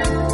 Bảo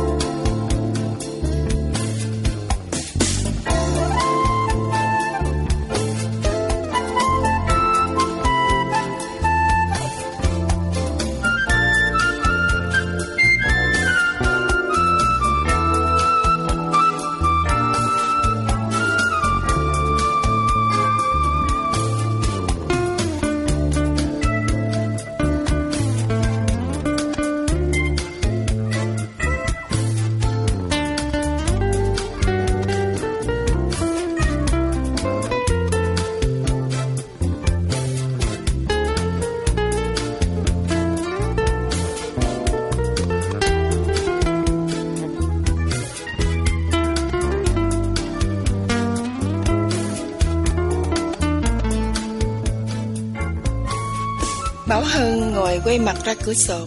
quay mặt ra cửa sổ.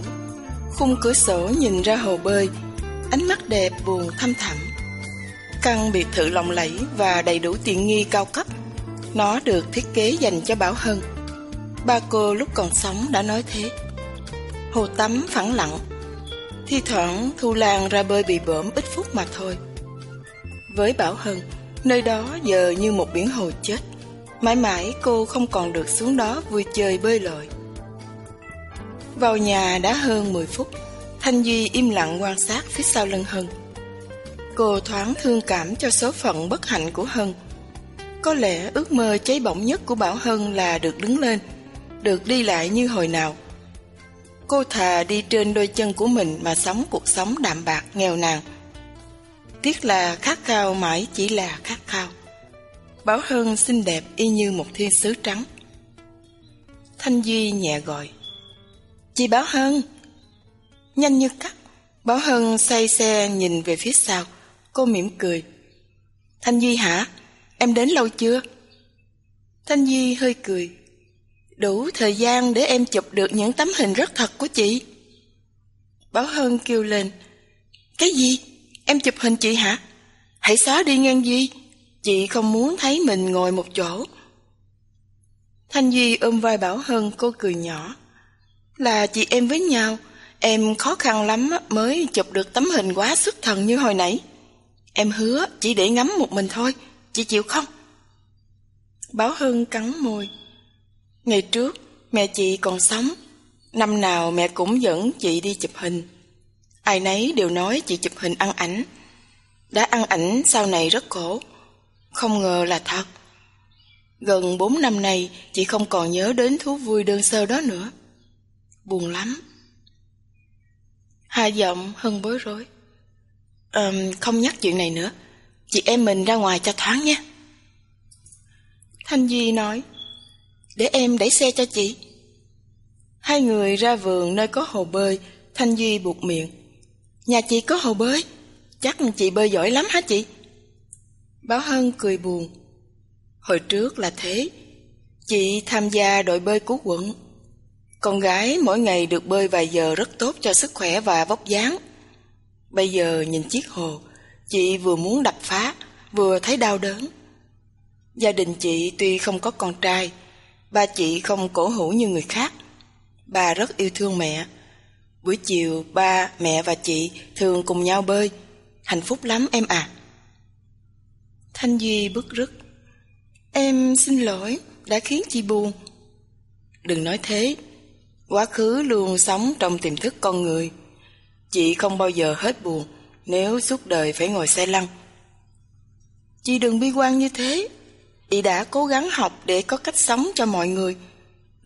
Khung cửa sổ nhìn ra hồ bơi, Ánh mắt đẹp buồn thăm thẳm. Căn biệt thự lộng lẫy và đầy đủ tiện nghi cao cấp, Nó được thiết kế dành cho Bảo Hân. Ba cô lúc còn sống đã nói thế. Hồ tắm phẳng lặng, Thi thoảng Thu Lan ra bơi bị bỡm ít phút mà thôi. Với Bảo Hân, Nơi đó giờ như một biển hồ chết. Mãi mãi cô không còn được xuống đó vui chơi bơi lội vào nhà đã hơn 10 phút, Thanh Duy im lặng quan sát phía sau lưng Hân. Cô thoáng thương cảm cho số phận bất hạnh của Hân. Có lẽ ước mơ cháy bỏng nhất của Bảo Hân là được đứng lên, được đi lại như hồi nào. Cô thà đi trên đôi chân của mình mà sống cuộc sống đạm bạc nghèo nàn. Tiếc là khát khao mãi chỉ là khát khao. Bảo Hân xinh đẹp y như một thiên sứ trắng. Thanh Duy nhẹ gọi. Chị Bảo Hân. Nhanh như cắt, Bảo Hân say xe nhìn về phía sau. Cô mỉm cười. Thanh Duy hả? Em đến lâu chưa? Thanh Duy hơi cười. Đủ thời gian để em chụp được những tấm hình rất thật của chị. Bảo Hân kêu lên. Cái gì? Em chụp hình chị hả? Hãy xóa đi ngang Duy Chị không muốn thấy mình ngồi một chỗ. Thanh Duy ôm vai Bảo Hân, cô cười nhỏ là chị em với nhau. Em khó khăn lắm mới chụp được tấm hình quá xuất thần như hồi nãy. Em hứa chỉ để ngắm một mình thôi, Chị chịu không? Báo Hưng cắn môi. Ngày trước, mẹ chị còn sống. Năm nào mẹ cũng dẫn chị đi chụp hình. Ai nấy đều nói chị chụp hình ăn ảnh. Đã ăn ảnh sau này rất khổ. Không ngờ là thật. Gần bốn năm nay, Chị không còn nhớ đến thú vui đơn sơ đó nữa buồn lắm. Hà giọng hân bối rối. Um, không nhắc chuyện này nữa, chị em mình ra ngoài cho thoáng nha. Thanh Duy nói, để em đẩy xe cho chị. Hai người ra vườn nơi có hồ bơi, Thanh Duy buộc miệng. Nhà chị có hồ bơi, chắc chị bơi giỏi lắm hả chị? Báo Hân cười buồn. Hồi trước là thế, chị tham gia đội bơi của quận. Con gái mỗi ngày được bơi vài giờ rất tốt cho sức khỏe và vóc dáng. Bây giờ nhìn chiếc hồ, chị vừa muốn đập phá, vừa thấy đau đớn. Gia đình chị tuy không có con trai, ba chị không cổ hủ như người khác. Ba rất yêu thương mẹ. Buổi chiều ba, mẹ và chị thường cùng nhau bơi. Hạnh phúc lắm em à. Thanh Duy bức rứt. Em xin lỗi, đã khiến chị buồn. Đừng nói thế, Quá khứ luôn sống trong tiềm thức con người. Chị không bao giờ hết buồn nếu suốt đời phải ngồi xe lăn. Chị đừng bi quan như thế. Chị đã cố gắng học để có cách sống cho mọi người.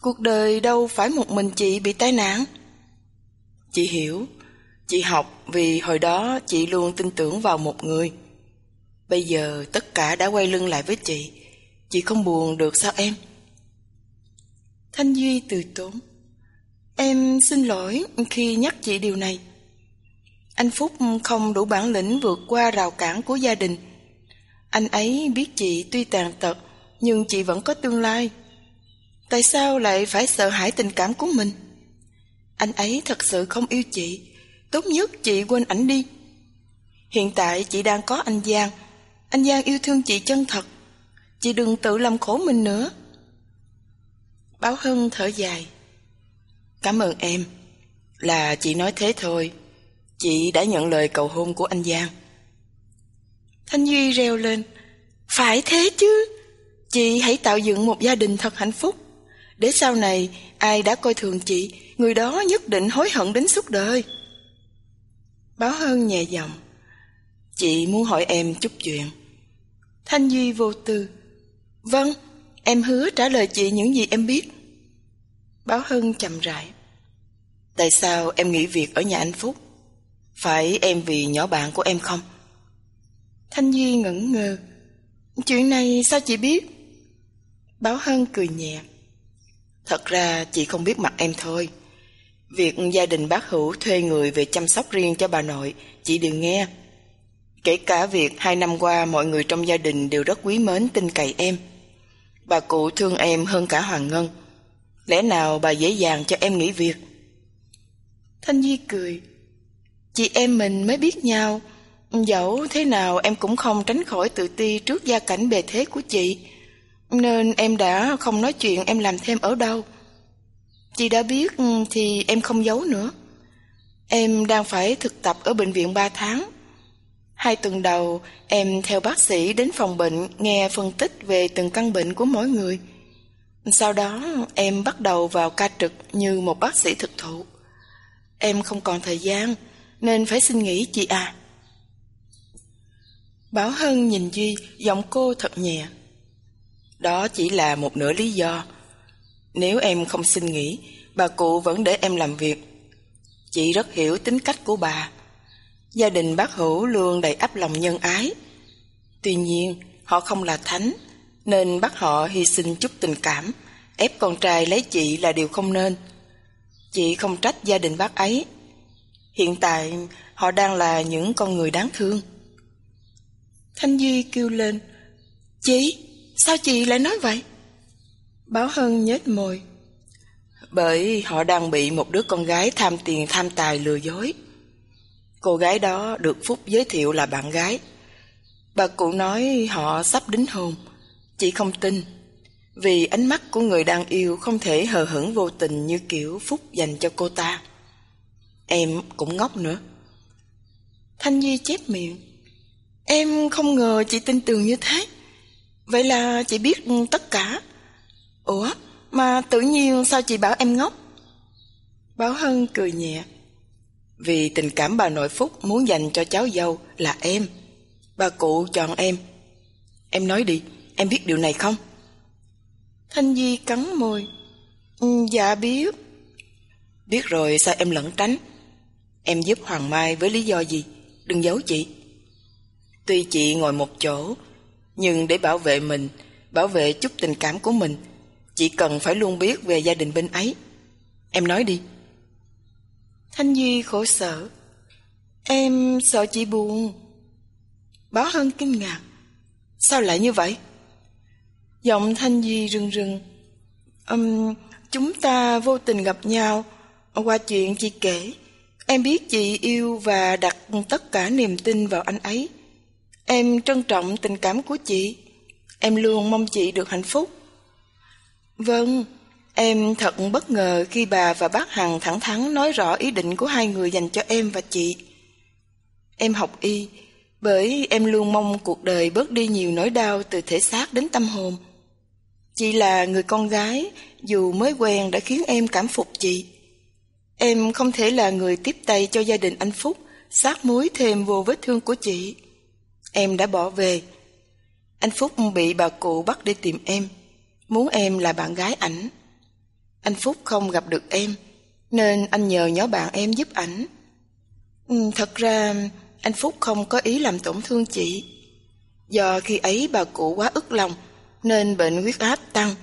Cuộc đời đâu phải một mình chị bị tai nạn. Chị hiểu, chị học vì hồi đó chị luôn tin tưởng vào một người. Bây giờ tất cả đã quay lưng lại với chị. Chị không buồn được sao em? Thanh Duy từ tốn. Em xin lỗi khi nhắc chị điều này. Anh Phúc không đủ bản lĩnh vượt qua rào cản của gia đình. Anh ấy biết chị tuy tàn tật, nhưng chị vẫn có tương lai. Tại sao lại phải sợ hãi tình cảm của mình? Anh ấy thật sự không yêu chị. Tốt nhất chị quên ảnh đi. Hiện tại chị đang có anh Giang. Anh Giang yêu thương chị chân thật. Chị đừng tự làm khổ mình nữa. Báo hưng thở dài. Cảm ơn em. Là chị nói thế thôi. Chị đã nhận lời cầu hôn của anh Giang. Thanh Duy reo lên. Phải thế chứ. Chị hãy tạo dựng một gia đình thật hạnh phúc. Để sau này ai đã coi thường chị, người đó nhất định hối hận đến suốt đời. Báo Hơn nhẹ giọng. Chị muốn hỏi em chút chuyện. Thanh Duy vô tư. Vâng, em hứa trả lời chị những gì em biết. Báo Hân chậm rãi. Tại sao em nghỉ việc ở nhà anh Phúc? Phải em vì nhỏ bạn của em không? Thanh Duy ngẩn ngơ. Chuyện này sao chị biết? Báo Hân cười nhẹ. Thật ra chị không biết mặt em thôi. Việc gia đình bác Hữu thuê người về chăm sóc riêng cho bà nội, chị đều nghe. Kể cả việc hai năm qua mọi người trong gia đình đều rất quý mến tin cậy em. Bà cụ thương em hơn cả Hoàng Ngân. Lẽ nào bà dễ dàng cho em nghỉ việc? Thanh Di cười. Chị em mình mới biết nhau. Dẫu thế nào em cũng không tránh khỏi tự ti trước gia cảnh bề thế của chị. Nên em đã không nói chuyện em làm thêm ở đâu. Chị đã biết thì em không giấu nữa. Em đang phải thực tập ở bệnh viện 3 tháng. Hai tuần đầu, em theo bác sĩ đến phòng bệnh nghe phân tích về từng căn bệnh của mỗi người. Sau đó, em bắt đầu vào ca trực như một bác sĩ thực thụ. Em không còn thời gian, nên phải xin nghỉ chị à. Bảo Hân nhìn Duy, giọng cô thật nhẹ. Đó chỉ là một nửa lý do. Nếu em không xin nghỉ, bà cụ vẫn để em làm việc. Chị rất hiểu tính cách của bà. Gia đình bác Hữu luôn đầy ắp lòng nhân ái. Tuy nhiên, họ không là thánh, nên bắt họ hy sinh chút tình cảm, ép con trai lấy chị là điều không nên. Chị không trách gia đình bác ấy. Hiện tại, họ đang là những con người đáng thương. Thanh Duy kêu lên, Chị, sao chị lại nói vậy? bảo Hân nhếch môi. Bởi họ đang bị một đứa con gái tham tiền tham tài lừa dối. Cô gái đó được Phúc giới thiệu là bạn gái. Bà cụ nói họ sắp đính hôn. Chị không tin. Vì ánh mắt của người đang yêu không thể hờ hững vô tình như kiểu Phúc dành cho cô ta. Em cũng ngốc nữa. Thanh Nhi chép miệng. Em không ngờ chị tin tưởng như thế. Vậy là chị biết tất cả. Ủa, mà tự nhiên sao chị bảo em ngốc? Báo Hân cười nhẹ. Vì tình cảm bà nội Phúc muốn dành cho cháu dâu là em. Bà cụ chọn em. Em nói đi, em biết điều này không? Thanh Di cắn môi. Ừ, dạ biết. Biết rồi sao em lẩn tránh? Em giúp Hoàng Mai với lý do gì? Đừng giấu chị. Tuy chị ngồi một chỗ, nhưng để bảo vệ mình, bảo vệ chút tình cảm của mình, chị cần phải luôn biết về gia đình bên ấy. Em nói đi. Thanh Duy khổ sở. Em sợ chị buồn. Báo Hân kinh ngạc. Sao lại như vậy? Giọng Thanh di rừng rừng Um, chúng ta vô tình gặp nhau qua chuyện chị kể. Em biết chị yêu và đặt tất cả niềm tin vào anh ấy. Em trân trọng tình cảm của chị. Em luôn mong chị được hạnh phúc. Vâng, Em thật bất ngờ khi bà và bác Hằng thẳng thắn nói rõ ý định của hai người dành cho em và chị. Em học y, bởi em luôn mong cuộc đời bớt đi nhiều nỗi đau từ thể xác đến tâm hồn. Chị là người con gái, dù mới quen đã khiến em cảm phục chị. Em không thể là người tiếp tay cho gia đình anh Phúc, sát muối thêm vô vết thương của chị. Em đã bỏ về. Anh Phúc bị bà cụ bắt đi tìm em, muốn em là bạn gái ảnh. Anh Phúc không gặp được em, nên anh nhờ nhỏ bạn em giúp ảnh. Ừ, thật ra, anh Phúc không có ý làm tổn thương chị. Do khi ấy bà cụ quá ức lòng, nên bệnh huyết áp tăng.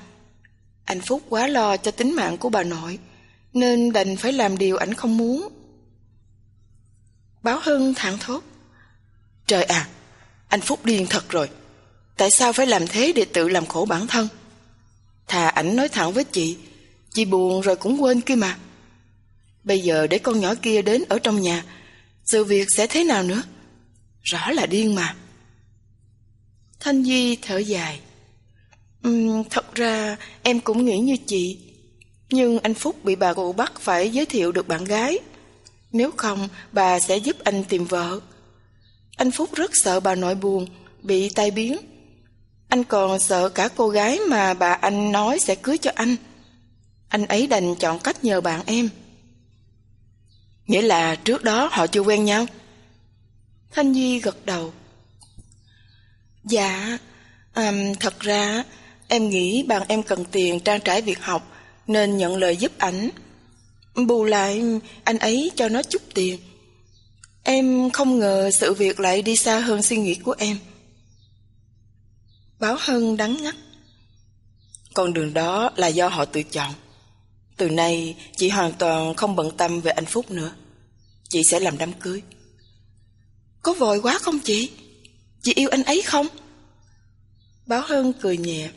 Anh Phúc quá lo cho tính mạng của bà nội, nên đành phải làm điều ảnh không muốn. Báo Hưng thẳng thốt. Trời à, anh Phúc điên thật rồi. Tại sao phải làm thế để tự làm khổ bản thân? Thà ảnh nói thẳng với chị Chị buồn rồi cũng quên kia mà. Bây giờ để con nhỏ kia đến ở trong nhà, sự việc sẽ thế nào nữa? Rõ là điên mà. Thanh Di thở dài. Um, thật ra em cũng nghĩ như chị. Nhưng anh Phúc bị bà cụ bắt phải giới thiệu được bạn gái. Nếu không, bà sẽ giúp anh tìm vợ. Anh Phúc rất sợ bà nội buồn, bị tai biến. Anh còn sợ cả cô gái mà bà anh nói sẽ cưới cho anh. Anh ấy đành chọn cách nhờ bạn em. Nghĩa là trước đó họ chưa quen nhau? Thanh Duy gật đầu. Dạ, um, thật ra em nghĩ bạn em cần tiền trang trải việc học, nên nhận lời giúp ảnh. Bù lại, anh ấy cho nó chút tiền. Em không ngờ sự việc lại đi xa hơn suy nghĩ của em. Báo Hân đắng ngắt. Con đường đó là do họ tự chọn. Từ nay, chị hoàn toàn không bận tâm về anh Phúc nữa. Chị sẽ làm đám cưới. Có vội quá không chị? Chị yêu anh ấy không? Báo Hân cười nhẹ.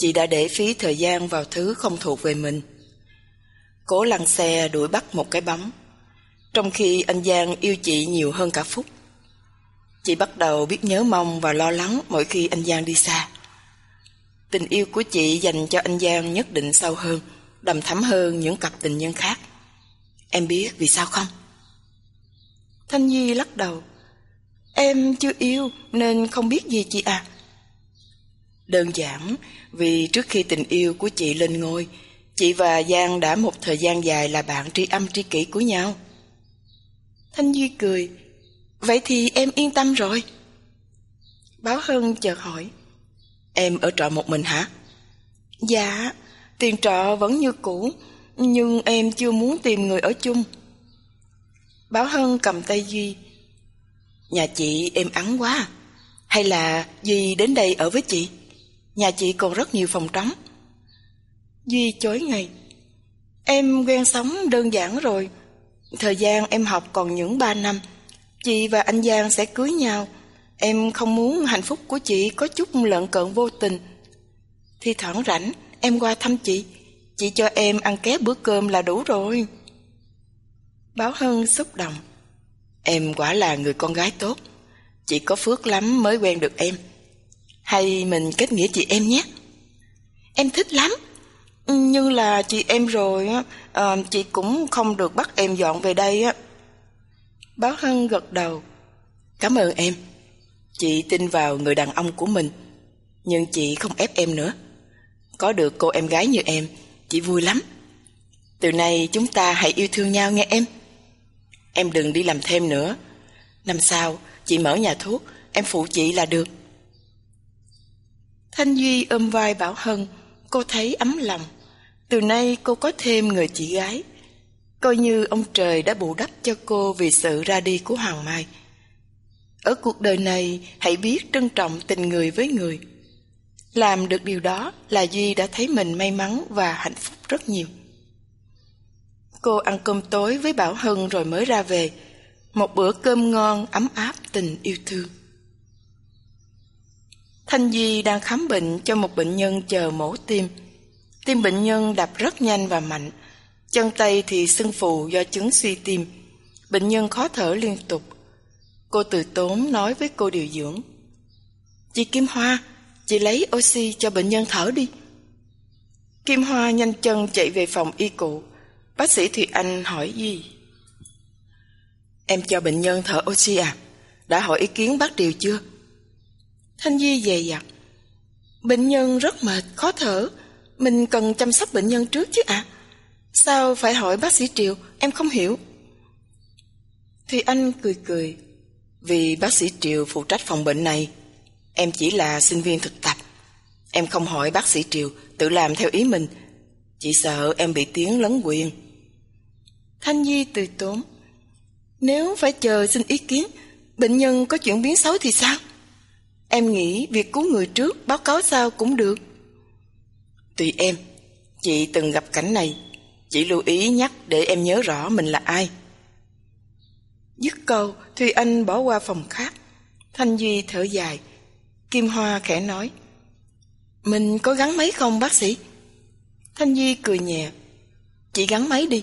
Chị đã để phí thời gian vào thứ không thuộc về mình. Cố lăn xe đuổi bắt một cái bóng. Trong khi anh Giang yêu chị nhiều hơn cả Phúc. Chị bắt đầu biết nhớ mong và lo lắng mỗi khi anh Giang đi xa. Tình yêu của chị dành cho anh Giang nhất định sâu hơn, đầm thắm hơn những cặp tình nhân khác. Em biết vì sao không? Thanh Nhi lắc đầu. Em chưa yêu nên không biết gì chị à. Đơn giản vì trước khi tình yêu của chị lên ngôi, chị và Giang đã một thời gian dài là bạn tri âm tri kỷ của nhau. Thanh Duy cười, vậy thì em yên tâm rồi. Báo Hân chợt hỏi, em ở trọ một mình hả? Dạ, tiền trọ vẫn như cũ, nhưng em chưa muốn tìm người ở chung. Báo Hân cầm tay Duy, nhà chị em ắng quá, hay là Duy đến đây ở với chị? Nhà chị còn rất nhiều phòng trống. Duy chối ngay. Em quen sống đơn giản rồi. Thời gian em học còn những ba năm. Chị và anh Giang sẽ cưới nhau. Em không muốn hạnh phúc của chị có chút lợn cợn vô tình. Thì thoảng rảnh, em qua thăm chị. Chị cho em ăn ké bữa cơm là đủ rồi. Báo Hân xúc động. Em quả là người con gái tốt. Chị có phước lắm mới quen được em. Hay mình kết nghĩa chị em nhé. Em thích lắm. Ừ, nhưng là chị em rồi à, Chị cũng không được bắt em dọn về đây á. Báo Hân gật đầu. Cảm ơn em. Chị tin vào người đàn ông của mình Nhưng chị không ép em nữa. Có được cô em gái như em Chị vui lắm. Từ nay chúng ta hãy yêu thương nhau nghe em. Em đừng đi làm thêm nữa. Năm sau chị mở nhà thuốc Em phụ chị là được. Thanh Duy ôm vai Bảo Hân, cô thấy ấm lòng. Từ nay cô có thêm người chị gái. Coi như ông trời đã bù đắp cho cô vì sự ra đi của Hoàng Mai. Ở cuộc đời này, hãy biết trân trọng tình người với người. Làm được điều đó là Duy đã thấy mình may mắn và hạnh phúc rất nhiều. Cô ăn cơm tối với Bảo Hân rồi mới ra về. Một bữa cơm ngon, ấm áp, tình yêu thương. Thanh Di đang khám bệnh cho một bệnh nhân chờ mổ tim. Tim bệnh nhân đập rất nhanh và mạnh, chân tay thì sưng phù do chứng suy tim. Bệnh nhân khó thở liên tục. Cô từ tốn nói với cô điều dưỡng. Chị Kim Hoa, chị lấy oxy cho bệnh nhân thở đi. Kim Hoa nhanh chân chạy về phòng y cụ. Bác sĩ Thùy Anh hỏi gì? Em cho bệnh nhân thở oxy à? Đã hỏi ý kiến bác Điều chưa? Thanh Duy dè dặt. Bệnh nhân rất mệt, khó thở. Mình cần chăm sóc bệnh nhân trước chứ ạ. À? Sao phải hỏi bác sĩ Triều, em không hiểu. Thì anh cười cười. Vì bác sĩ Triều phụ trách phòng bệnh này. Em chỉ là sinh viên thực tập. Em không hỏi bác sĩ Triều, tự làm theo ý mình. Chỉ sợ em bị tiếng lấn quyền. Thanh Nhi từ tốn. Nếu phải chờ xin ý kiến, bệnh nhân có chuyển biến xấu thì sao? Em nghĩ việc cứu người trước báo cáo sau cũng được. Tùy em, chị từng gặp cảnh này, chỉ lưu ý nhắc để em nhớ rõ mình là ai. Dứt câu, Thùy Anh bỏ qua phòng khác. Thanh Duy thở dài. Kim Hoa khẽ nói. Mình có gắn máy không bác sĩ? Thanh Duy cười nhẹ. Chị gắn máy đi,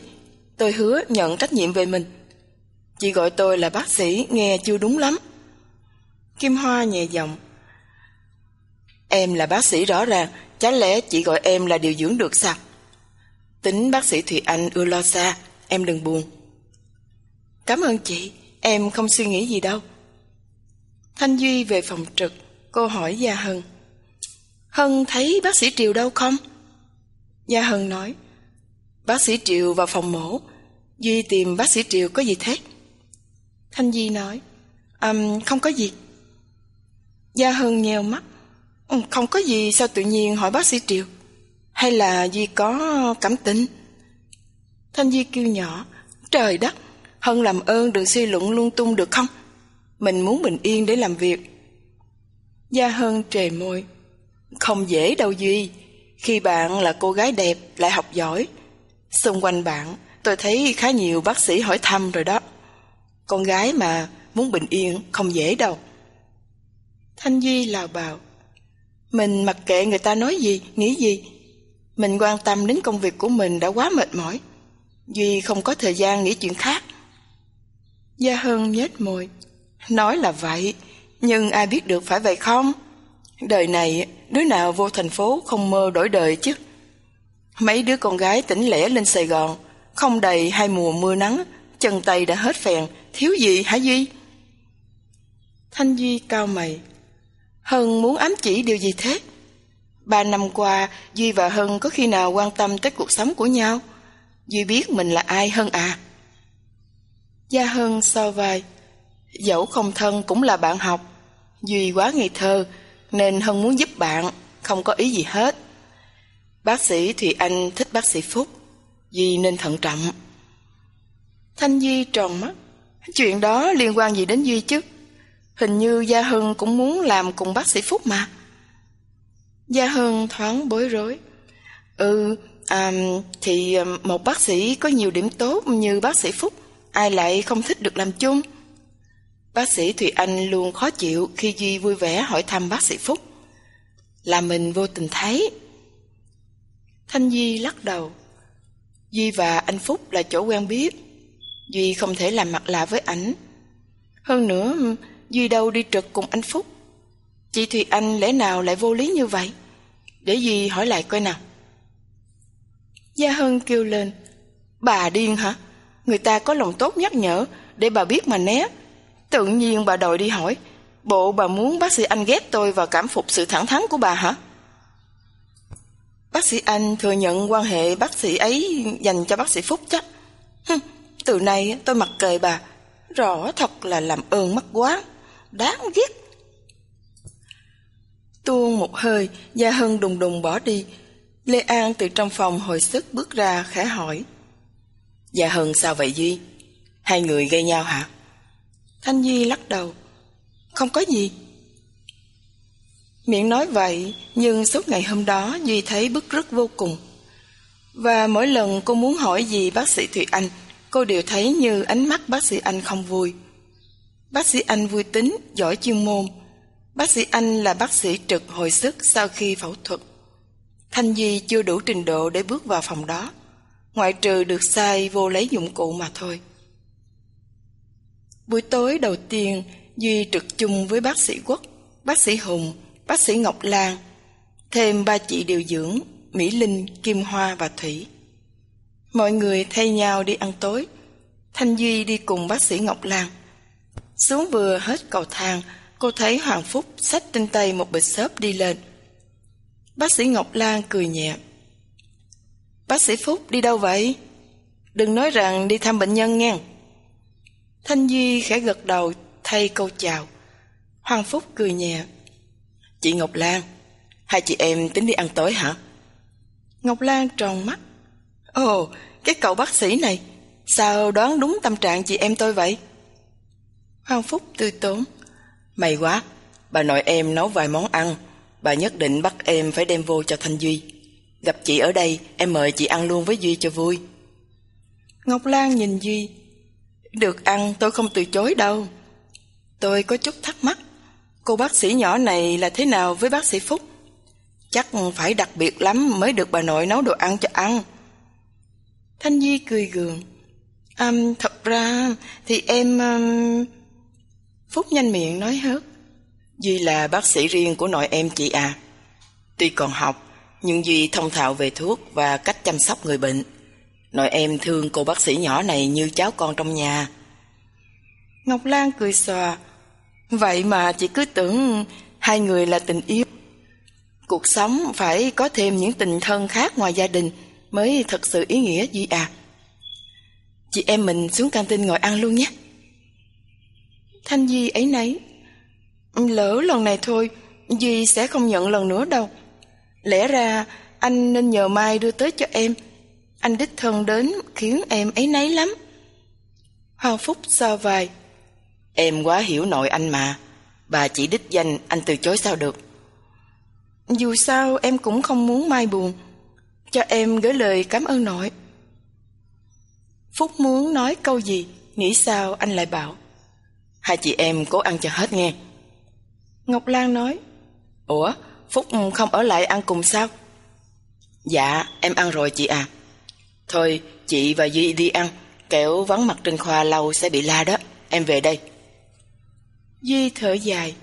tôi hứa nhận trách nhiệm về mình. Chị gọi tôi là bác sĩ nghe chưa đúng lắm. Kim Hoa nhẹ giọng. Em là bác sĩ rõ ràng, chẳng lẽ chị gọi em là điều dưỡng được sao? Tính bác sĩ Thùy Anh ưa lo xa, em đừng buồn. Cảm ơn chị, em không suy nghĩ gì đâu. Thanh Duy về phòng trực, cô hỏi Gia Hân. Hân thấy bác sĩ Triều đâu không? Gia Hân nói, bác sĩ Triều vào phòng mổ, Duy tìm bác sĩ Triều có gì thế? Thanh Duy nói, um, không có gì. Gia Hân nheo mắt, ừ, không có gì sao tự nhiên hỏi bác sĩ Triều? Hay là Duy có cảm tình? Thanh Duy kêu nhỏ, trời đất, Hân làm ơn đừng suy luận lung tung được không? Mình muốn bình yên để làm việc. Gia Hân trề môi, không dễ đâu Duy, khi bạn là cô gái đẹp lại học giỏi. Xung quanh bạn, tôi thấy khá nhiều bác sĩ hỏi thăm rồi đó. Con gái mà muốn bình yên không dễ đâu. Thanh Duy lào bào. Mình mặc kệ người ta nói gì, nghĩ gì. Mình quan tâm đến công việc của mình đã quá mệt mỏi. Duy không có thời gian nghĩ chuyện khác. Gia Hân nhếch môi. Nói là vậy, nhưng ai biết được phải vậy không? Đời này, đứa nào vô thành phố không mơ đổi đời chứ. Mấy đứa con gái tỉnh lẻ lên Sài Gòn, không đầy hai mùa mưa nắng, chân tay đã hết phèn, thiếu gì hả Duy? Thanh Duy cao mày. Hân muốn ám chỉ điều gì thế? Ba năm qua, Duy và Hân có khi nào quan tâm tới cuộc sống của nhau? Duy biết mình là ai Hân à? Gia Hân so vai. Dẫu không thân cũng là bạn học. Duy quá ngây thơ, nên Hân muốn giúp bạn, không có ý gì hết. Bác sĩ Thùy Anh thích bác sĩ Phúc, Duy nên thận trọng. Thanh Duy tròn mắt, chuyện đó liên quan gì đến Duy chứ? Hình như Gia hưng cũng muốn làm cùng bác sĩ Phúc mà. Gia hưng thoáng bối rối. Ừ, à, thì một bác sĩ có nhiều điểm tốt như bác sĩ Phúc, ai lại không thích được làm chung? Bác sĩ Thùy Anh luôn khó chịu khi Duy vui vẻ hỏi thăm bác sĩ Phúc. Là mình vô tình thấy. Thanh Duy lắc đầu. Duy và anh Phúc là chỗ quen biết. Duy không thể làm mặt lạ với ảnh. Hơn nữa, Duy đâu đi trực cùng anh Phúc. Chị Thùy Anh lẽ nào lại vô lý như vậy? Để Duy hỏi lại coi nào. Gia Hân kêu lên. Bà điên hả? Người ta có lòng tốt nhắc nhở để bà biết mà né. Tự nhiên bà đòi đi hỏi. Bộ bà muốn bác sĩ Anh ghét tôi và cảm phục sự thẳng thắn của bà hả? Bác sĩ Anh thừa nhận quan hệ bác sĩ ấy dành cho bác sĩ Phúc chắc. Hừm, từ nay tôi mặc kệ bà. Rõ thật là làm ơn mắc quá. Đáng ghét. Tuôn một hơi, Gia Hân đùng đùng bỏ đi. Lê An từ trong phòng hồi sức bước ra khẽ hỏi. Gia Hân sao vậy Duy? Hai người gây nhau hả? Thanh Duy lắc đầu. Không có gì. Miệng nói vậy, nhưng suốt ngày hôm đó Duy thấy bức rứt vô cùng. Và mỗi lần cô muốn hỏi gì bác sĩ Thụy Anh, cô đều thấy như ánh mắt bác sĩ Anh không vui. Bác sĩ Anh vui tính, giỏi chuyên môn. Bác sĩ Anh là bác sĩ trực hồi sức sau khi phẫu thuật. Thanh Duy chưa đủ trình độ để bước vào phòng đó, ngoại trừ được sai vô lấy dụng cụ mà thôi. Buổi tối đầu tiên, Duy trực chung với bác sĩ Quốc, bác sĩ Hùng, bác sĩ Ngọc Lan, thêm ba chị điều dưỡng, Mỹ Linh, Kim Hoa và Thủy. Mọi người thay nhau đi ăn tối. Thanh Duy đi cùng bác sĩ Ngọc Lan. Xuống vừa hết cầu thang, cô thấy Hoàng Phúc xách trên tay một bịch xốp đi lên. Bác sĩ Ngọc Lan cười nhẹ. Bác sĩ Phúc đi đâu vậy? Đừng nói rằng đi thăm bệnh nhân nha. Thanh Duy khẽ gật đầu thay câu chào. Hoàng Phúc cười nhẹ. Chị Ngọc Lan, hai chị em tính đi ăn tối hả? Ngọc Lan tròn mắt. Ồ, cái cậu bác sĩ này, sao đoán đúng tâm trạng chị em tôi vậy? Hoàng Phúc tươi tốn. May quá, bà nội em nấu vài món ăn, bà nhất định bắt em phải đem vô cho Thanh Duy. Gặp chị ở đây, em mời chị ăn luôn với Duy cho vui. Ngọc Lan nhìn Duy, được ăn tôi không từ chối đâu. Tôi có chút thắc mắc, cô bác sĩ nhỏ này là thế nào với bác sĩ Phúc? Chắc phải đặc biệt lắm mới được bà nội nấu đồ ăn cho ăn. Thanh duy cười gượng. Um, thật ra thì em... Um... Phúc nhanh miệng nói hớt. Duy là bác sĩ riêng của nội em chị à. Tuy còn học, nhưng Duy thông thạo về thuốc và cách chăm sóc người bệnh. Nội em thương cô bác sĩ nhỏ này như cháu con trong nhà. Ngọc Lan cười xòa. Vậy mà chị cứ tưởng hai người là tình yêu. Cuộc sống phải có thêm những tình thân khác ngoài gia đình mới thật sự ý nghĩa gì à. Chị em mình xuống căng tin ngồi ăn luôn nhé. Thanh Di ấy nấy. Lỡ lần này thôi, Di sẽ không nhận lần nữa đâu. Lẽ ra anh nên nhờ Mai đưa tới cho em. Anh đích thân đến khiến em ấy nấy lắm. Hoàng Phúc sao vài. Em quá hiểu nội anh mà. Bà chỉ đích danh anh từ chối sao được. Dù sao em cũng không muốn Mai buồn. Cho em gửi lời cảm ơn nội. Phúc muốn nói câu gì, nghĩ sao anh lại bảo. Hai chị em cố ăn cho hết nghe. Ngọc Lan nói. Ủa, Phúc không ở lại ăn cùng sao? Dạ, em ăn rồi chị à. Thôi, chị và Duy đi ăn, kẻo vắng mặt trên khoa lâu sẽ bị la đó. Em về đây. Duy thở dài.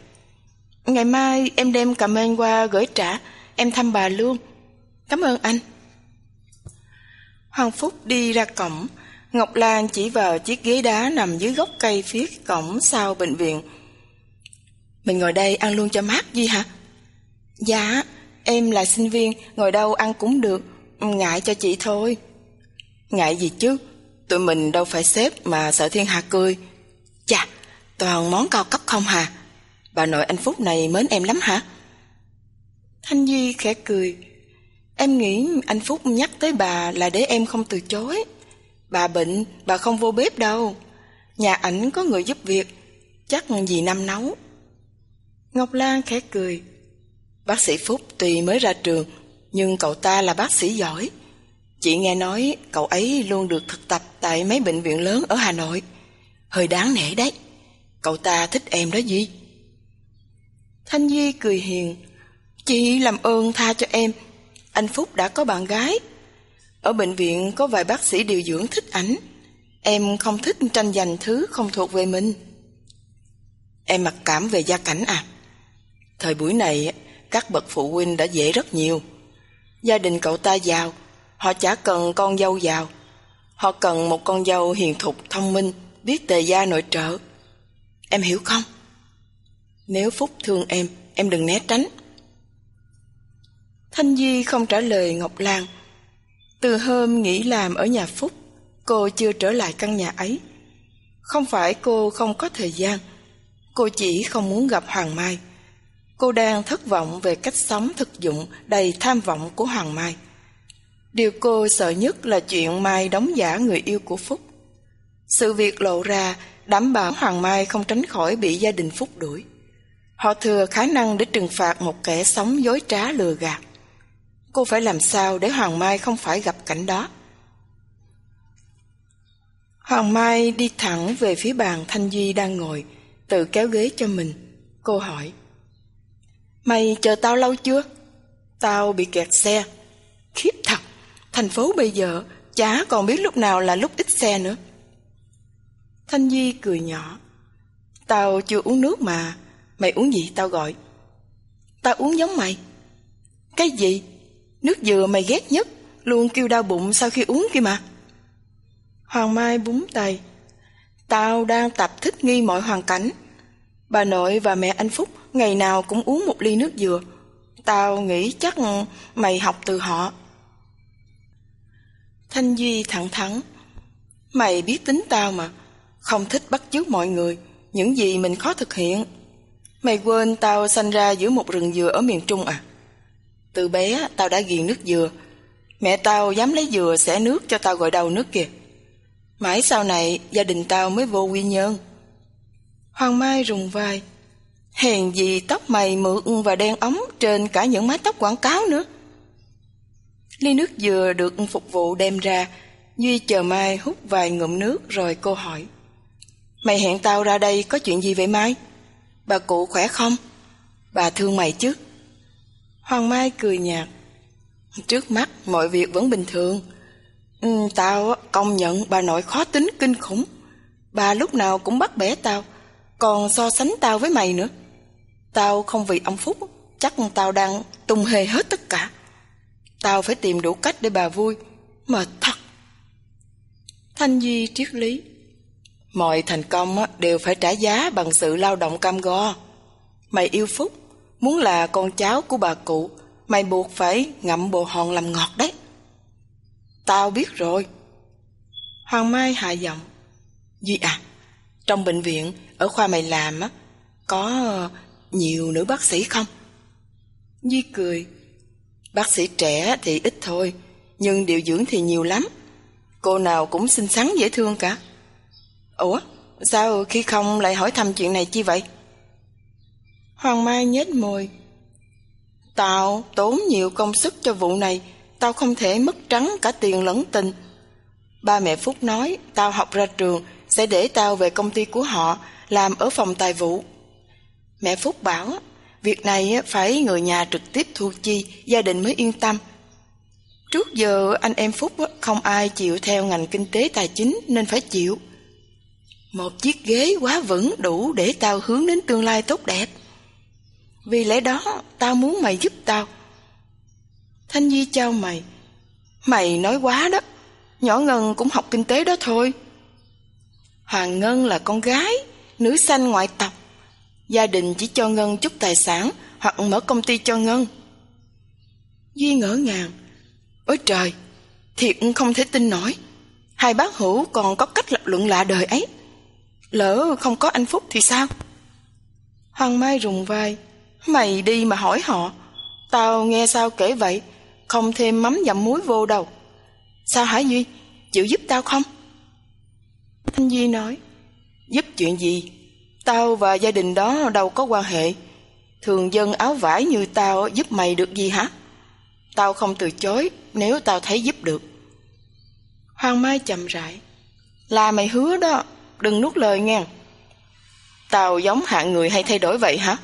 Ngày mai em đem cảm ơn qua gửi trả, em thăm bà luôn. Cảm ơn anh. Hoàng Phúc đi ra cổng, Ngọc Lan chỉ vào chiếc ghế đá nằm dưới gốc cây phía cổng sau bệnh viện. Mình ngồi đây ăn luôn cho mát Duy hả? Dạ, em là sinh viên, ngồi đâu ăn cũng được, ngại cho chị thôi. Ngại gì chứ, tụi mình đâu phải xếp mà sợ thiên hạ cười. Chà, toàn món cao cấp không hà? Bà nội anh Phúc này mến em lắm hả? Thanh Duy khẽ cười. Em nghĩ anh Phúc nhắc tới bà là để em không từ chối. Bà bệnh, bà không vô bếp đâu. Nhà ảnh có người giúp việc, chắc gì năm nấu. Ngọc Lan khẽ cười. Bác sĩ Phúc tuy mới ra trường, nhưng cậu ta là bác sĩ giỏi. Chị nghe nói cậu ấy luôn được thực tập tại mấy bệnh viện lớn ở Hà Nội. Hơi đáng nể đấy. Cậu ta thích em đó gì? Thanh Di cười hiền. Chị làm ơn tha cho em. Anh Phúc đã có bạn gái. Ở bệnh viện có vài bác sĩ điều dưỡng thích ảnh. Em không thích tranh giành thứ không thuộc về mình. Em mặc cảm về gia cảnh à? Thời buổi này, các bậc phụ huynh đã dễ rất nhiều. Gia đình cậu ta giàu, họ chả cần con dâu giàu. Họ cần một con dâu hiền thục, thông minh, biết tề gia nội trợ. Em hiểu không? Nếu Phúc thương em, em đừng né tránh. Thanh Di không trả lời Ngọc Lan. Từ hôm nghỉ làm ở nhà Phúc, cô chưa trở lại căn nhà ấy. Không phải cô không có thời gian, cô chỉ không muốn gặp Hoàng Mai. Cô đang thất vọng về cách sống thực dụng đầy tham vọng của Hoàng Mai. Điều cô sợ nhất là chuyện Mai đóng giả người yêu của Phúc. Sự việc lộ ra đảm bảo Hoàng Mai không tránh khỏi bị gia đình Phúc đuổi. Họ thừa khả năng để trừng phạt một kẻ sống dối trá lừa gạt. Cô phải làm sao để Hoàng Mai không phải gặp cảnh đó? Hoàng Mai đi thẳng về phía bàn Thanh Duy đang ngồi, tự kéo ghế cho mình. Cô hỏi. Mày chờ tao lâu chưa? Tao bị kẹt xe. Khiếp thật, thành phố bây giờ chả còn biết lúc nào là lúc ít xe nữa. Thanh Duy cười nhỏ. Tao chưa uống nước mà, mày uống gì tao gọi. Tao uống giống mày. Cái gì? Nước dừa mày ghét nhất, luôn kêu đau bụng sau khi uống kia mà. Hoàng Mai búng tay. Tao đang tập thích nghi mọi hoàn cảnh. Bà nội và mẹ anh Phúc ngày nào cũng uống một ly nước dừa. Tao nghĩ chắc mày học từ họ. Thanh Duy thẳng thắn. Mày biết tính tao mà, không thích bắt chước mọi người, những gì mình khó thực hiện. Mày quên tao sanh ra giữa một rừng dừa ở miền Trung à? Từ bé tao đã ghiền nước dừa. Mẹ tao dám lấy dừa xẻ nước cho tao gọi đầu nước kìa. Mãi sau này gia đình tao mới vô quy nhơn. Hoàng Mai rùng vai. Hèn gì tóc mày mượn và đen ống trên cả những mái tóc quảng cáo nữa. Ly nước dừa được phục vụ đem ra, Duy chờ Mai hút vài ngụm nước rồi cô hỏi. Mày hẹn tao ra đây có chuyện gì vậy Mai? Bà cụ khỏe không? Bà thương mày chứ? Hoàng Mai cười nhạt. Trước mắt mọi việc vẫn bình thường. Ừ, tao công nhận bà nội khó tính kinh khủng. Bà lúc nào cũng bắt bẻ tao, còn so sánh tao với mày nữa. Tao không vì ông Phúc, chắc tao đang tung hề hết tất cả. Tao phải tìm đủ cách để bà vui, mệt thật. Thanh Duy triết lý. Mọi thành công đều phải trả giá bằng sự lao động cam go. Mày yêu Phúc, muốn là con cháu của bà cụ, mày buộc phải ngậm bồ hòn làm ngọt đấy. Tao biết rồi. Hoàng Mai hạ giọng. Duy à, trong bệnh viện, ở khoa mày làm á, có nhiều nữ bác sĩ không? Duy cười. Bác sĩ trẻ thì ít thôi, nhưng điều dưỡng thì nhiều lắm. Cô nào cũng xinh xắn dễ thương cả. Ủa, sao khi không lại hỏi thăm chuyện này chi vậy? Hoàng Mai nhếch môi. Tao tốn nhiều công sức cho vụ này, tao không thể mất trắng cả tiền lẫn tình. Ba mẹ Phúc nói tao học ra trường sẽ để tao về công ty của họ làm ở phòng tài vụ. Mẹ Phúc bảo việc này phải người nhà trực tiếp thu chi, gia đình mới yên tâm. Trước giờ anh em Phúc không ai chịu theo ngành kinh tế tài chính nên phải chịu. Một chiếc ghế quá vững đủ để tao hướng đến tương lai tốt đẹp. Vì lẽ đó tao muốn mày giúp tao. Thanh Di trao mày. Mày nói quá đó. Nhỏ Ngân cũng học kinh tế đó thôi. Hoàng Ngân là con gái, nữ sanh ngoại tộc. Gia đình chỉ cho Ngân chút tài sản hoặc mở công ty cho Ngân. Duy ngỡ ngàng. Ôi trời, thiệt không thể tin nổi. Hai bác hữu còn có cách lập luận lạ đời ấy. Lỡ không có anh Phúc thì sao? Hoàng Mai rùng vai. Mày đi mà hỏi họ. Tao nghe sao kể vậy, không thêm mắm dặm muối vô đâu. Sao hả Duy? Chịu giúp tao không? Thanh Duy nói. Giúp chuyện gì? Tao và gia đình đó đâu có quan hệ. Thường dân áo vải như tao giúp mày được gì hả? Tao không từ chối nếu tao thấy giúp được. Hoàng Mai chậm rãi. Là mày hứa đó, đừng nuốt lời nghe. Tao giống hạng người hay thay đổi vậy hả?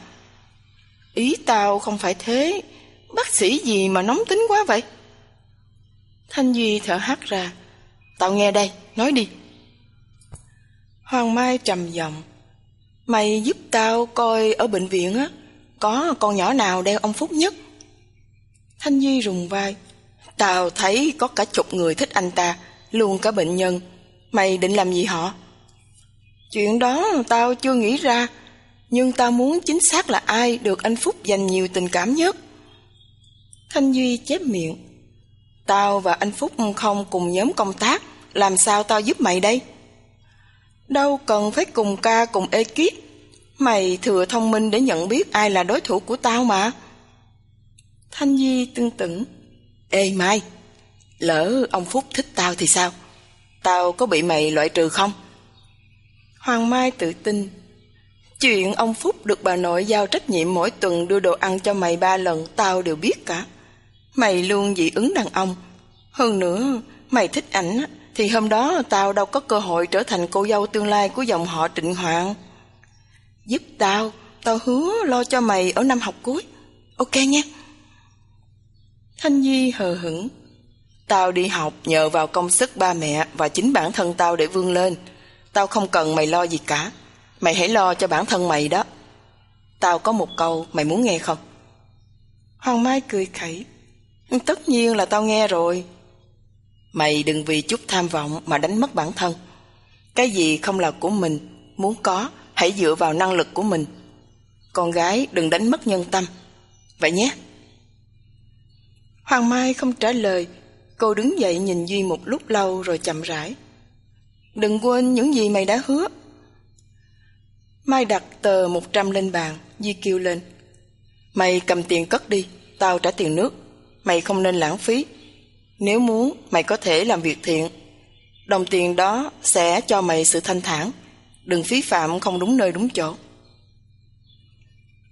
Ý tao không phải thế, bác sĩ gì mà nóng tính quá vậy? Thanh Duy thở hắt ra. Tao nghe đây, nói đi. Hoàng Mai trầm giọng. Mày giúp tao coi ở bệnh viện á, có con nhỏ nào đeo ông Phúc nhất? Thanh Duy rùng vai. Tao thấy có cả chục người thích anh ta, luôn cả bệnh nhân. Mày định làm gì họ? Chuyện đó tao chưa nghĩ ra, nhưng tao muốn chính xác là ai được anh Phúc dành nhiều tình cảm nhất. Thanh Duy chép miệng. Tao và anh Phúc không cùng nhóm công tác, làm sao tao giúp mày đây? Đâu cần phải cùng ca cùng ekip. Mày thừa thông minh để nhận biết ai là đối thủ của tao mà. Thanh Duy tương tửng. Ê Mai, lỡ ông Phúc thích tao thì sao? Tao có bị mày loại trừ không? Hoàng Mai tự tin. Chuyện ông Phúc được bà nội giao trách nhiệm mỗi tuần đưa đồ ăn cho mày ba lần tao đều biết cả. Mày luôn dị ứng đàn ông. Hơn nữa, mày thích ảnh thì hôm đó tao đâu có cơ hội trở thành cô dâu tương lai của dòng họ Trịnh hoạn Giúp tao, tao hứa lo cho mày ở năm học cuối. Ok nha. Thanh nhi hờ hững. Tao đi học nhờ vào công sức ba mẹ và chính bản thân tao để vươn lên. Tao không cần mày lo gì cả. Mày hãy lo cho bản thân mày đó. Tao có một câu mày muốn nghe không? Hoàng Mai cười khẩy. Tất nhiên là tao nghe rồi. Mày đừng vì chút tham vọng mà đánh mất bản thân. Cái gì không là của mình, muốn có, hãy dựa vào năng lực của mình. Con gái đừng đánh mất nhân tâm. Vậy nhé. Hoàng Mai không trả lời, cô đứng dậy nhìn Duy một lúc lâu rồi chậm rãi. Đừng quên những gì mày đã hứa. Mai đặt tờ một trăm lên bàn, Duy kêu lên. Mày cầm tiền cất đi, tao trả tiền nước. Mày không nên lãng phí. Nếu muốn, mày có thể làm việc thiện. Đồng tiền đó sẽ cho mày sự thanh thản. Đừng phí phạm không đúng nơi đúng chỗ.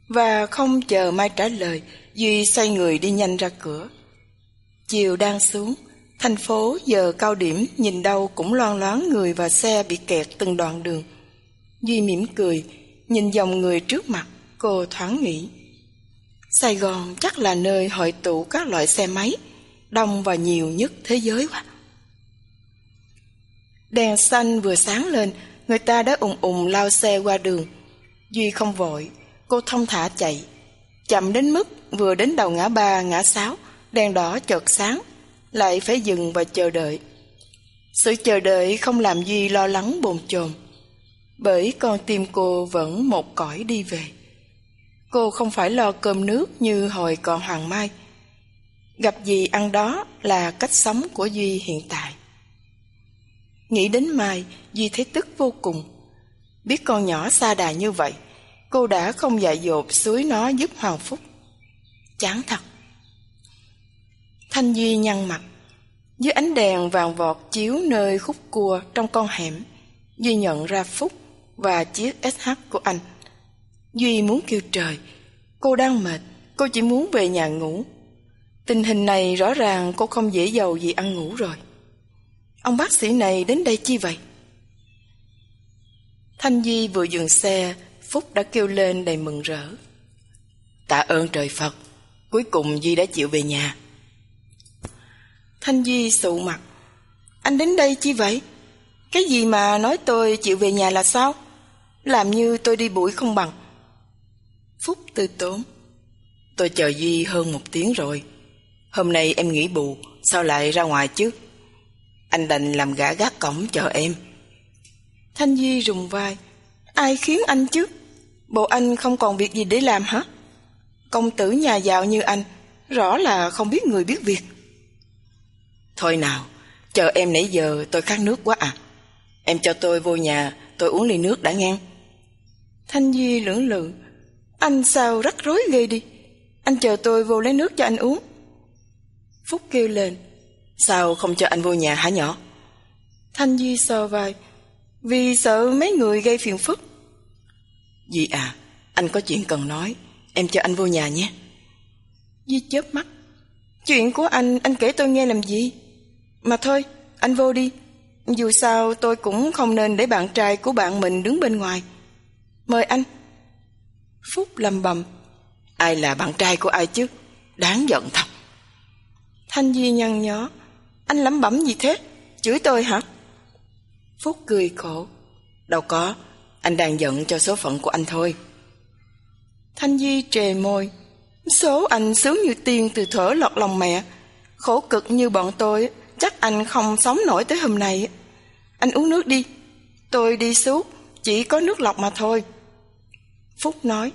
Và không chờ Mai trả lời, Duy xoay người đi nhanh ra cửa. Chiều đang xuống, thành phố giờ cao điểm nhìn đâu cũng loang loáng người và xe bị kẹt từng đoạn đường. Duy mỉm cười, nhìn dòng người trước mặt, cô thoáng nghĩ. Sài Gòn chắc là nơi hội tụ các loại xe máy, đông và nhiều nhất thế giới quá. Đèn xanh vừa sáng lên, người ta đã ùng ùng lao xe qua đường. Duy không vội, cô thông thả chạy. Chậm đến mức vừa đến đầu ngã ba, ngã sáu, đèn đỏ chợt sáng, lại phải dừng và chờ đợi. Sự chờ đợi không làm Duy lo lắng bồn chồn. Bởi con tim cô vẫn một cõi đi về. Cô không phải lo cơm nước như hồi còn Hoàng Mai. Gặp gì ăn đó là cách sống của Duy hiện tại. Nghĩ đến Mai, Duy thấy tức vô cùng. Biết con nhỏ xa đà như vậy, cô đã không dại dột suối nó giúp Hoàng Phúc. Chán thật. Thanh Duy nhăn mặt. Dưới ánh đèn vàng vọt chiếu nơi khúc cua trong con hẻm, Duy nhận ra Phúc và chiếc SH của anh. Duy muốn kêu trời, cô đang mệt, cô chỉ muốn về nhà ngủ. Tình hình này rõ ràng cô không dễ dầu gì ăn ngủ rồi. Ông bác sĩ này đến đây chi vậy? Thanh Di vừa dừng xe, Phúc đã kêu lên đầy mừng rỡ. Tạ ơn trời Phật, cuối cùng duy đã chịu về nhà. Thanh duy sụ mặt. Anh đến đây chi vậy? Cái gì mà nói tôi chịu về nhà là sao? Làm như tôi đi buổi không bằng. Phúc từ tốn. Tôi chờ Duy hơn một tiếng rồi. Hôm nay em nghỉ bù, sao lại ra ngoài chứ? Anh đành làm gã gác cổng chờ em. Thanh duy rùng vai. Ai khiến anh chứ? Bộ anh không còn việc gì để làm hả? Công tử nhà giàu như anh, rõ là không biết người biết việc. Thôi nào, chờ em nãy giờ tôi khát nước quá à. Em cho tôi vô nhà, tôi uống ly nước đã ngang Thanh Di lưỡng lự. Anh sao rắc rối ghê đi. Anh chờ tôi vô lấy nước cho anh uống. Phúc kêu lên. Sao không cho anh vô nhà hả nhỏ? Thanh Di sờ vai. Vì sợ mấy người gây phiền phức. Di à, anh có chuyện cần nói. Em cho anh vô nhà nhé. Di chớp mắt. Chuyện của anh, anh kể tôi nghe làm gì? Mà thôi, anh vô đi. Dù sao tôi cũng không nên để bạn trai của bạn mình đứng bên ngoài. Mời anh. Phúc lầm bầm. Ai là bạn trai của ai chứ? Đáng giận thật. Thanh Di nhăn nhó. Anh lẩm bẩm gì thế? Chửi tôi hả? Phúc cười khổ. Đâu có, anh đang giận cho số phận của anh thôi. Thanh Di trề môi. Số anh sướng như tiên từ thở lọt lòng mẹ. Khổ cực như bọn tôi, chắc anh không sống nổi tới hôm nay. Anh uống nước đi. Tôi đi xuống, chỉ có nước lọc mà thôi. Phúc nói,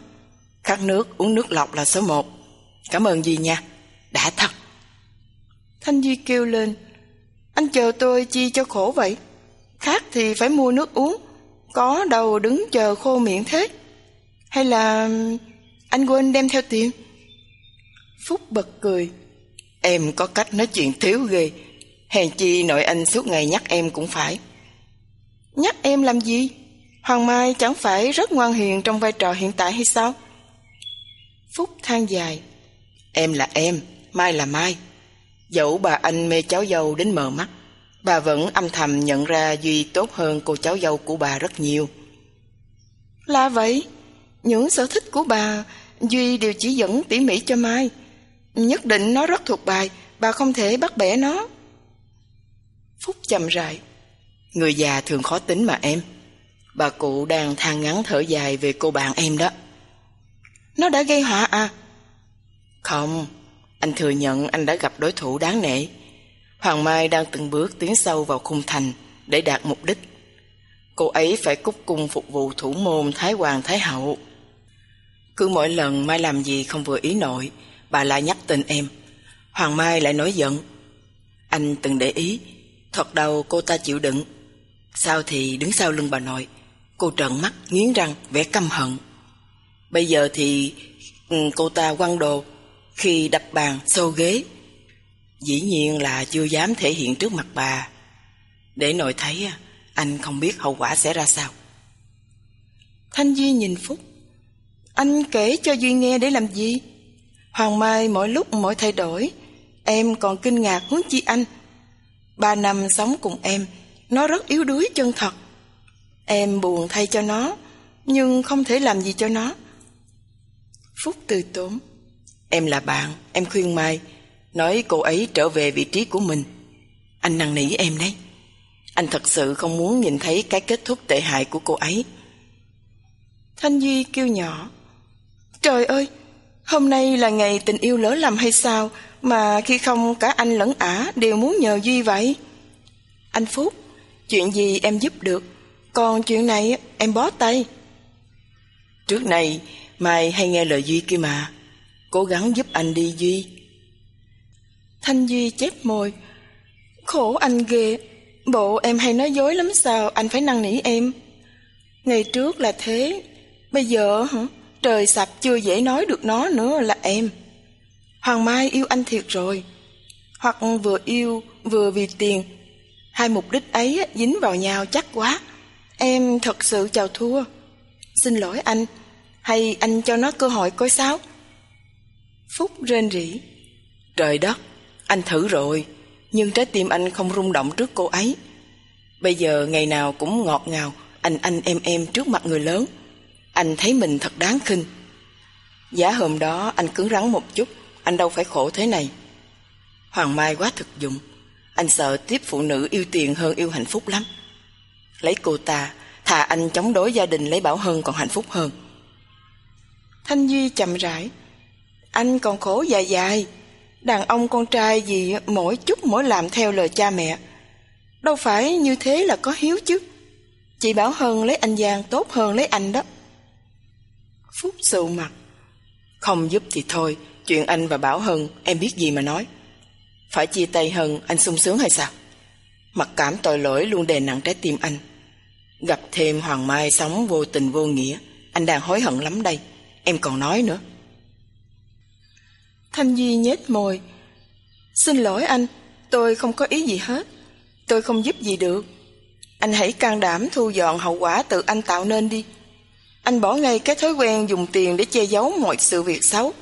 khát nước, uống nước lọc là số một. Cảm ơn gì nha, đã thật. Thanh Duy kêu lên, anh chờ tôi chi cho khổ vậy? Khát thì phải mua nước uống, có đâu đứng chờ khô miệng thế. Hay là anh quên đem theo tiền? Phúc bật cười. Em có cách nói chuyện thiếu ghê. Hèn chi nội anh suốt ngày nhắc em cũng phải. Nhắc em làm gì? Hoàng Mai chẳng phải rất ngoan hiền trong vai trò hiện tại hay sao? Phúc than dài. Em là em, Mai là Mai. Dẫu bà anh mê cháu dâu đến mờ mắt, bà vẫn âm thầm nhận ra Duy tốt hơn cô cháu dâu của bà rất nhiều. Là vậy, những sở thích của bà, Duy đều chỉ dẫn tỉ mỉ cho Mai. Nhất định nó rất thuộc bài, bà không thể bắt bẻ nó. Phúc chậm rãi. Người già thường khó tính mà em. Bà cụ đang than ngắn thở dài về cô bạn em đó. Nó đã gây họa à? Không, anh thừa nhận anh đã gặp đối thủ đáng nể. Hoàng Mai đang từng bước tiến sâu vào khung thành để đạt mục đích. Cô ấy phải cúc cung phục vụ thủ môn Thái Hoàng Thái Hậu. Cứ mỗi lần Mai làm gì không vừa ý nội, bà lại nhắc tên em. Hoàng Mai lại nói giận. Anh từng để ý, thật đầu cô ta chịu đựng. Sao thì đứng sau lưng bà nội, cô trợn mắt, nghiến răng, vẻ căm hận. Bây giờ thì ừ, cô ta quăng đồ, khi đập bàn, xô ghế. Dĩ nhiên là chưa dám thể hiện trước mặt bà. Để nội thấy à, anh không biết hậu quả sẽ ra sao. Thanh Duy nhìn Phúc. Anh kể cho Duy nghe để làm gì? Hoàng Mai mỗi lúc mỗi thay đổi. Em còn kinh ngạc huống chi anh. Ba năm sống cùng em, nó rất yếu đuối chân thật. Em buồn thay cho nó, nhưng không thể làm gì cho nó. Phúc từ tốn. Em là bạn, em khuyên Mai, nói cô ấy trở về vị trí của mình. Anh năn nỉ em đấy. Anh thật sự không muốn nhìn thấy cái kết thúc tệ hại của cô ấy. Thanh Duy kêu nhỏ. Trời ơi, hôm nay là ngày tình yêu lỡ làm hay sao mà khi không cả anh lẫn ả đều muốn nhờ Duy vậy? Anh Phúc, chuyện gì em giúp được, còn chuyện này em bó tay. Trước này Mai hay nghe lời Duy kia mà. Cố gắng giúp anh đi Duy. Thanh Duy chép môi. Khổ anh ghê. Bộ em hay nói dối lắm sao anh phải năn nỉ em. Ngày trước là thế. Bây giờ hả? Trời sập chưa dễ nói được nó nữa là em. Hoàng Mai yêu anh thiệt rồi. Hoặc vừa yêu vừa vì tiền. Hai mục đích ấy dính vào nhau chắc quá. Em thật sự chào thua. Xin lỗi anh. Hay anh cho nó cơ hội coi sao? Phúc rên rỉ. Trời đất, anh thử rồi. Nhưng trái tim anh không rung động trước cô ấy. Bây giờ ngày nào cũng ngọt ngào anh anh em em trước mặt người lớn. Anh thấy mình thật đáng khinh. Giá hôm đó anh cứng rắn một chút, anh đâu phải khổ thế này. Hoàng Mai quá thực dụng. Anh sợ tiếp phụ nữ yêu tiền hơn yêu hạnh phúc lắm. Lấy cô ta, thà anh chống đối gia đình lấy Bảo Hân còn hạnh phúc hơn. Thanh Duy chậm rãi. Anh còn khổ dài dài. Đàn ông con trai gì mỗi chút mỗi làm theo lời cha mẹ. Đâu phải như thế là có hiếu chứ. Chị Bảo Hân lấy anh Giang tốt hơn lấy anh đó. Phúc sụ mặt. Không giúp thì thôi, chuyện anh và Bảo Hân em biết gì mà nói. Phải chia tay Hân anh sung sướng hay sao? Mặc cảm tội lỗi luôn đè nặng trái tim anh. Gặp thêm Hoàng Mai sống vô tình vô nghĩa, anh đang hối hận lắm đây. Em còn nói nữa. Thanh Duy nhếch môi. Xin lỗi anh, tôi không có ý gì hết. Tôi không giúp gì được. Anh hãy can đảm thu dọn hậu quả tự anh tạo nên đi. Anh bỏ ngay cái thói quen dùng tiền để che giấu mọi sự việc xấu.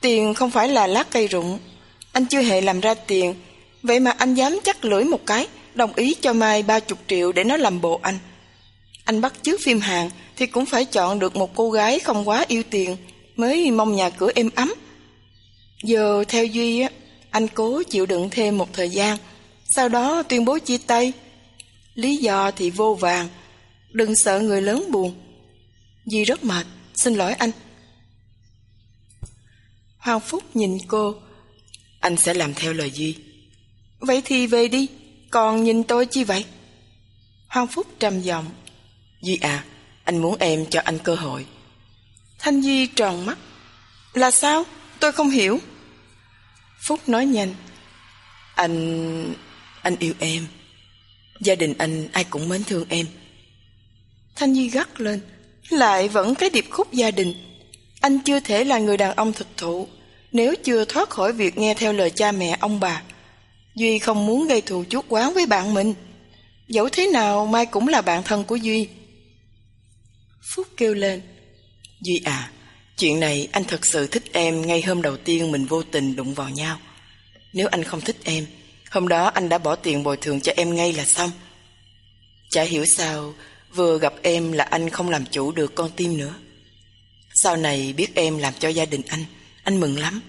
Tiền không phải là lá cây rụng. Anh chưa hề làm ra tiền. Vậy mà anh dám chắc lưỡi một cái, đồng ý cho Mai ba chục triệu để nó làm bộ anh. Anh bắt chước phim hàng thì cũng phải chọn được một cô gái không quá yêu tiền mới mong nhà cửa êm ấm. Giờ theo Duy á, anh cố chịu đựng thêm một thời gian, sau đó tuyên bố chia tay. Lý do thì vô vàng, đừng sợ người lớn buồn. Duy rất mệt, xin lỗi anh. Hoàng Phúc nhìn cô. Anh sẽ làm theo lời Duy. Vậy thì về đi, còn nhìn tôi chi vậy? Hoàng Phúc trầm giọng. Duy à, anh muốn em cho anh cơ hội. Thanh Duy tròn mắt. Là sao? Tôi không hiểu. Phúc nói nhanh. Anh... anh yêu em. Gia đình anh ai cũng mến thương em. Thanh Duy gắt lên. Lại vẫn cái điệp khúc gia đình. Anh chưa thể là người đàn ông thực thụ nếu chưa thoát khỏi việc nghe theo lời cha mẹ ông bà. Duy không muốn gây thù chuốc oán với bạn mình. Dẫu thế nào Mai cũng là bạn thân của Duy. Phúc kêu lên. Duy à, chuyện này anh thật sự thích em ngay hôm đầu tiên mình vô tình đụng vào nhau. Nếu anh không thích em, hôm đó anh đã bỏ tiền bồi thường cho em ngay là xong. Chả hiểu sao vừa gặp em là anh không làm chủ được con tim nữa. Sau này biết em làm cho gia đình anh, anh mừng lắm.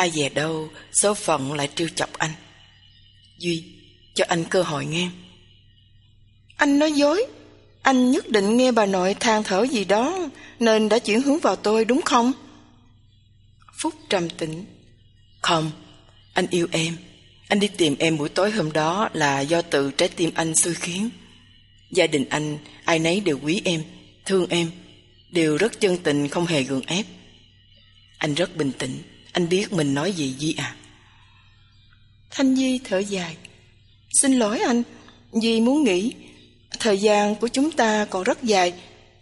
Ai dè đâu số phận lại trêu chọc anh. Duy, cho anh cơ hội nghe. Anh nói dối. Anh nhất định nghe bà nội than thở gì đó nên đã chuyển hướng vào tôi đúng không? Phúc trầm tĩnh. Không, anh yêu em. Anh đi tìm em buổi tối hôm đó là do tự trái tim anh xui khiến. Gia đình anh, ai nấy đều quý em, thương em, đều rất chân tình không hề gượng ép. Anh rất bình tĩnh, anh biết mình nói gì Di à. Thanh Di thở dài. Xin lỗi anh, Di muốn nghỉ. Thời gian của chúng ta còn rất dài,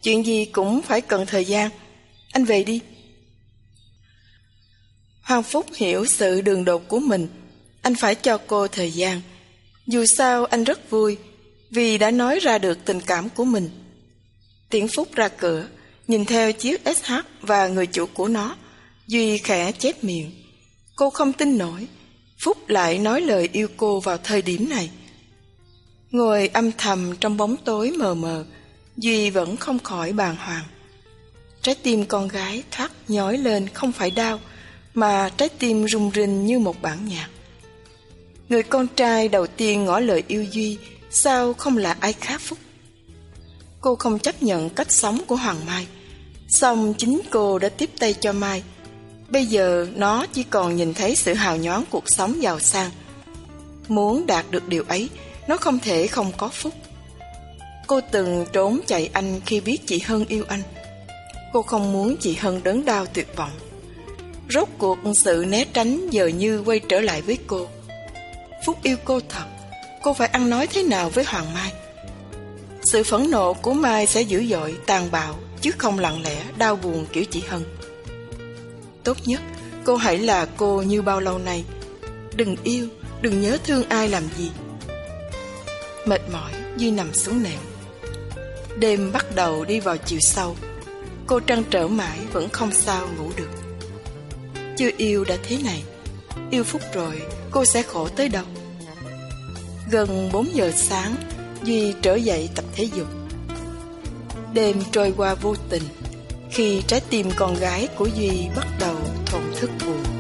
chuyện gì cũng phải cần thời gian. Anh về đi. Hoàng Phúc hiểu sự đường đột của mình. Anh phải cho cô thời gian. Dù sao anh rất vui vì đã nói ra được tình cảm của mình. Tiễn Phúc ra cửa, nhìn theo chiếc SH và người chủ của nó. Duy khẽ chép miệng. Cô không tin nổi. Phúc lại nói lời yêu cô vào thời điểm này. Ngồi âm thầm trong bóng tối mờ mờ, Duy vẫn không khỏi bàng hoàng. Trái tim con gái thoát nhói lên không phải đau, mà trái tim rung rinh như một bản nhạc. Người con trai đầu tiên ngỏ lời yêu Duy, sao không là ai khác Phúc? Cô không chấp nhận cách sống của Hoàng Mai, song chính cô đã tiếp tay cho Mai. Bây giờ nó chỉ còn nhìn thấy sự hào nhoáng cuộc sống giàu sang. Muốn đạt được điều ấy, nó không thể không có Phúc. Cô từng trốn chạy anh khi biết chị Hân yêu anh. Cô không muốn chị Hân đớn đau tuyệt vọng. Rốt cuộc sự né tránh giờ như quay trở lại với cô. Phúc yêu cô thật, cô phải ăn nói thế nào với Hoàng Mai? Sự phẫn nộ của Mai sẽ dữ dội, tàn bạo, chứ không lặng lẽ, đau buồn kiểu chị Hân. Tốt nhất, cô hãy là cô như bao lâu nay. Đừng yêu, đừng nhớ thương ai làm gì. Mệt mỏi, Duy nằm xuống nệm. Đêm bắt đầu đi vào chiều sâu. Cô trăn trở mãi vẫn không sao ngủ được. Chưa yêu đã thế này, yêu Phúc rồi cô sẽ khổ tới đâu. Gần 4 giờ sáng, Duy trở dậy tập thể dục. Đêm trôi qua vô tình, khi trái tim con gái của Duy bắt đầu thổn thức buồn.